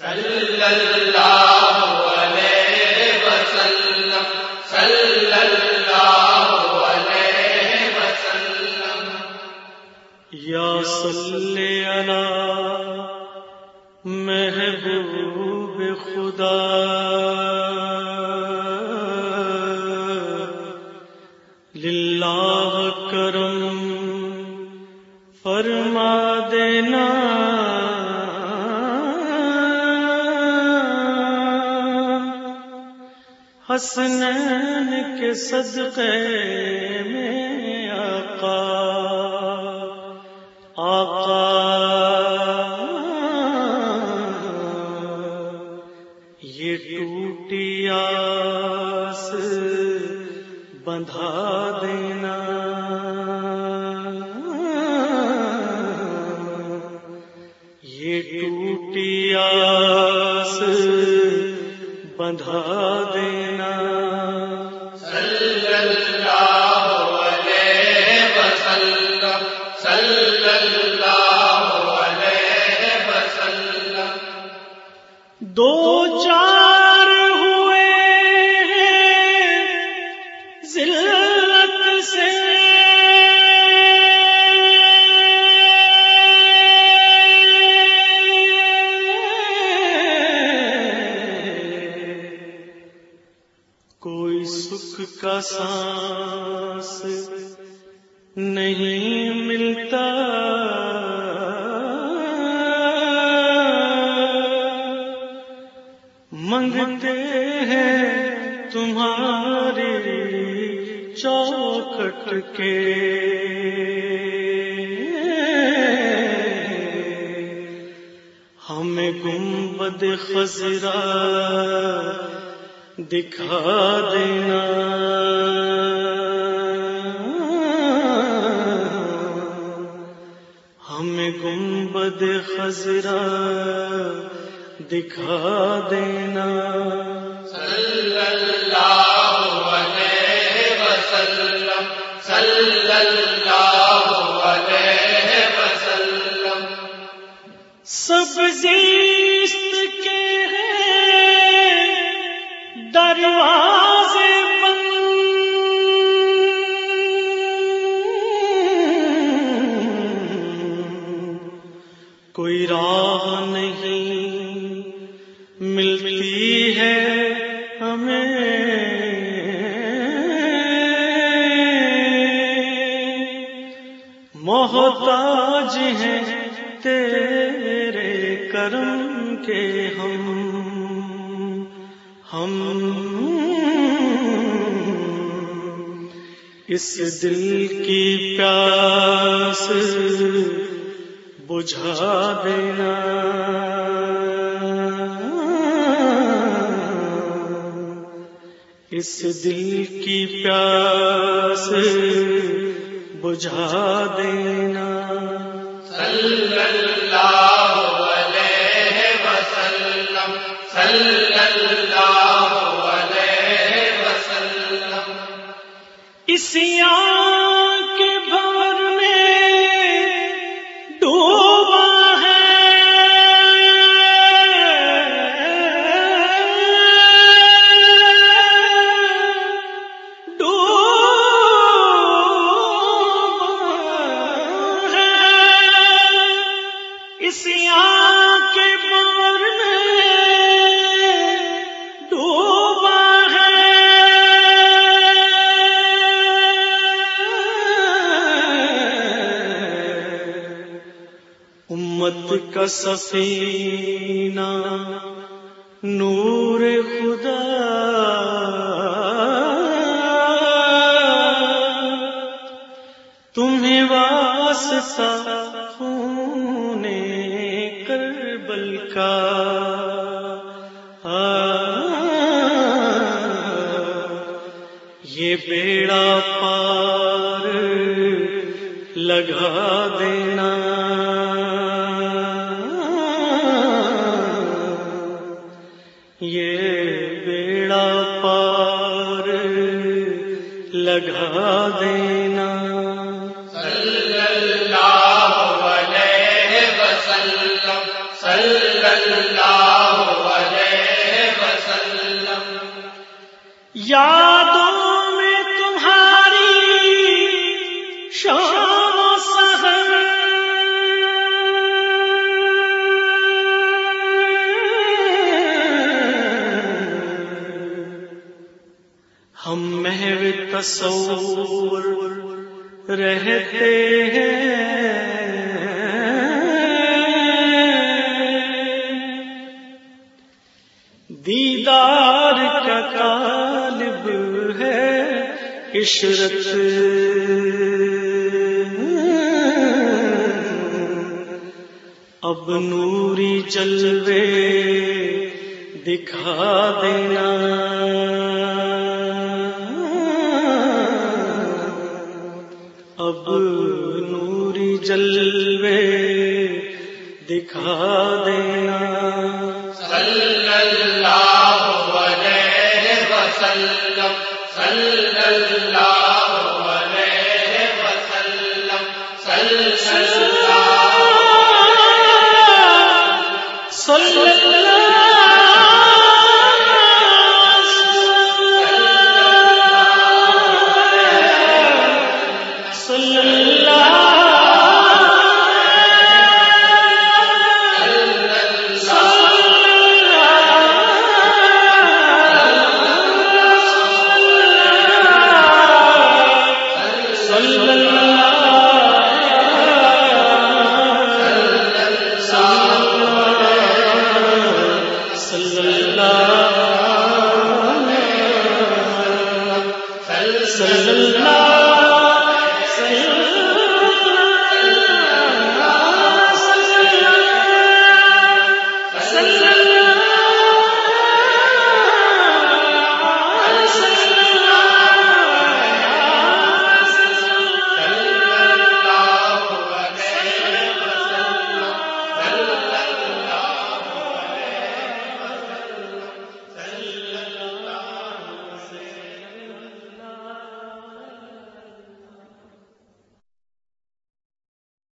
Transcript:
صلی اللہ علیہ وسلم صلی اللہ علیہ وسلم یا صلی علی محبوب خدا للہ کرم فرما دینا حسنین کے صدقے میں آقا آقا۔ یہ ٹوٹی آس بندھا دینا۔ یہ ٹوٹی آس بندھا دینا۔ دو چار ہوئے ہیں ذلت سے۔ کوئی سکھ کا سانس نہیں ملتا۔ منگتے ہیں تمہاری چوکٹ کے۔ ہمیں گنبد خزرا دکھا دینا۔ ہمیں گنبد خزرا دکھا دینا۔ صلی اللہ علیہ وسلم صلی اللہ علیہ وسلم سب زیست کے ہیں دروازے ملتی ہے ہمیں۔ محتاج ہیں تیرے کرم کے ہم۔ ہم اس دل کی پیاس بجھا دینا۔ اس دل کی پیاس بجھا دینا۔ صلی اللہ امت کا سفینہ نور خدا۔ تمہیں واسطہ کا۔ ہاں۔ یہ بیڑا پار لگا دینا۔ یہ بیڑا پار لگا دینا۔ ہم محو تصور رہتے ہیں۔ دیدار کا طالب ہے عشرت۔ اب نوری جلوے دکھا دینا۔ جلوے دکھا دینا۔ صلی اللہ علیہ وسلم صلی